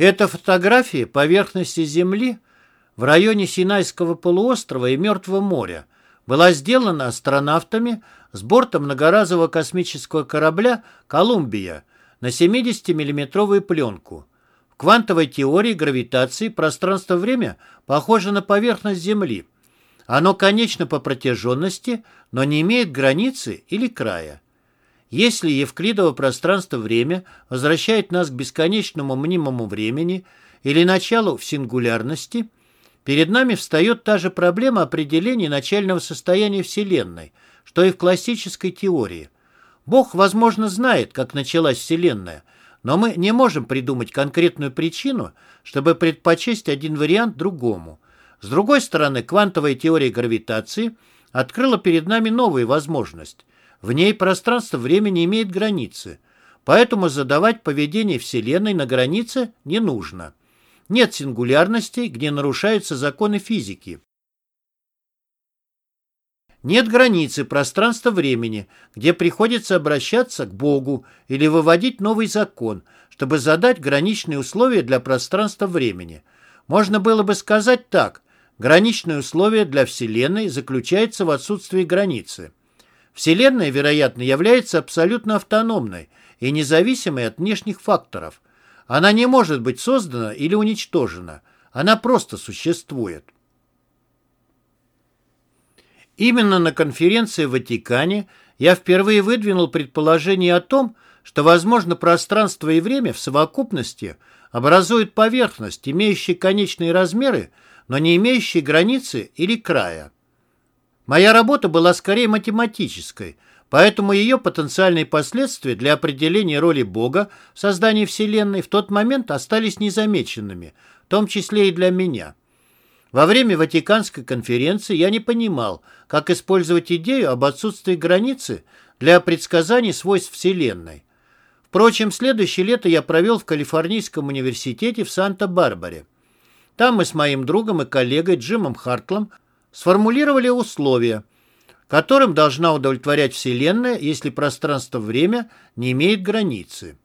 Это фотографии поверхности Земли в районе Синайского полуострова и Мертвого моря. Была сделана астронавтами с борта многоразового космического корабля «Колумбия» на 70-миллиметровую пленку. В квантовой теории гравитации пространство-время похоже на поверхность Земли. Оно конечно по протяженности, но не имеет границы или края. Если евклидово пространство-время возвращает нас к бесконечному мнимому времени или началу в сингулярности, перед нами встает та же проблема определения начального состояния Вселенной, что и в классической теории. Бог, возможно, знает, как началась Вселенная, но мы не можем придумать конкретную причину, чтобы предпочесть один вариант другому. С другой стороны, квантовая теория гравитации открыла перед нами новую возможность. В ней пространство-время не имеет границы, поэтому задавать поведение Вселенной на границе не нужно. Нет сингулярностей, где нарушаются законы физики. Нет границы пространства-времени, где приходится обращаться к Богу или выводить новый закон, чтобы задать граничные условия для пространства-времени. Можно было бы сказать так. Граничное условие для Вселенной заключается в отсутствии границы. Вселенная, вероятно, является абсолютно автономной и независимой от внешних факторов. Она не может быть создана или уничтожена. Она просто существует. Именно на конференции в Ватикане я впервые выдвинул предположение о том, что, возможно, пространство и время в совокупности образуют поверхность, имеющую конечные размеры, но не имеющие границы или края. Моя работа была скорее математической, поэтому ее потенциальные последствия для определения роли Бога в создании Вселенной в тот момент остались незамеченными, в том числе и для меня. Во время Ватиканской конференции я не понимал, как использовать идею об отсутствии границы для предсказаний свойств Вселенной. Впрочем, следующее лето я провел в Калифорнийском университете в Санта-Барбаре. Там мы с моим другом и коллегой Джимом Хартлом сформулировали условия, которым должна удовлетворять Вселенная, если пространство-время не имеет границы.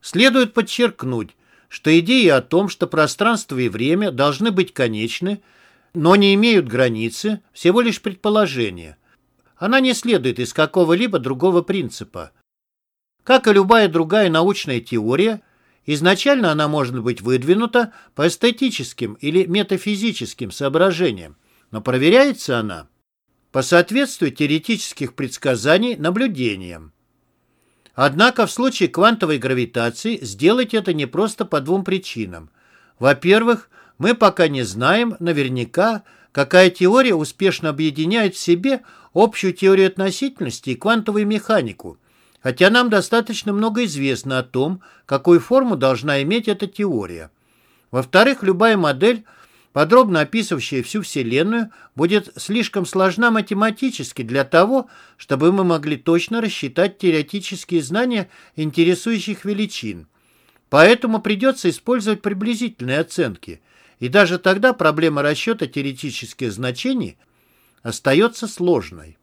Следует подчеркнуть, что идея о том, что пространство и время должны быть конечны, но не имеют границы, всего лишь предположение. Она не следует из какого-либо другого принципа. Как и любая другая научная теория, Изначально она может быть выдвинута по эстетическим или метафизическим соображениям, но проверяется она по соответствию теоретических предсказаний наблюдениям. Однако в случае квантовой гравитации сделать это не просто по двум причинам. Во-первых, мы пока не знаем наверняка, какая теория успешно объединяет в себе общую теорию относительности и квантовую механику – хотя нам достаточно много известно о том, какую форму должна иметь эта теория. Во-вторых, любая модель, подробно описывающая всю Вселенную, будет слишком сложна математически для того, чтобы мы могли точно рассчитать теоретические знания интересующих величин. Поэтому придется использовать приблизительные оценки, и даже тогда проблема расчета теоретических значений остается сложной.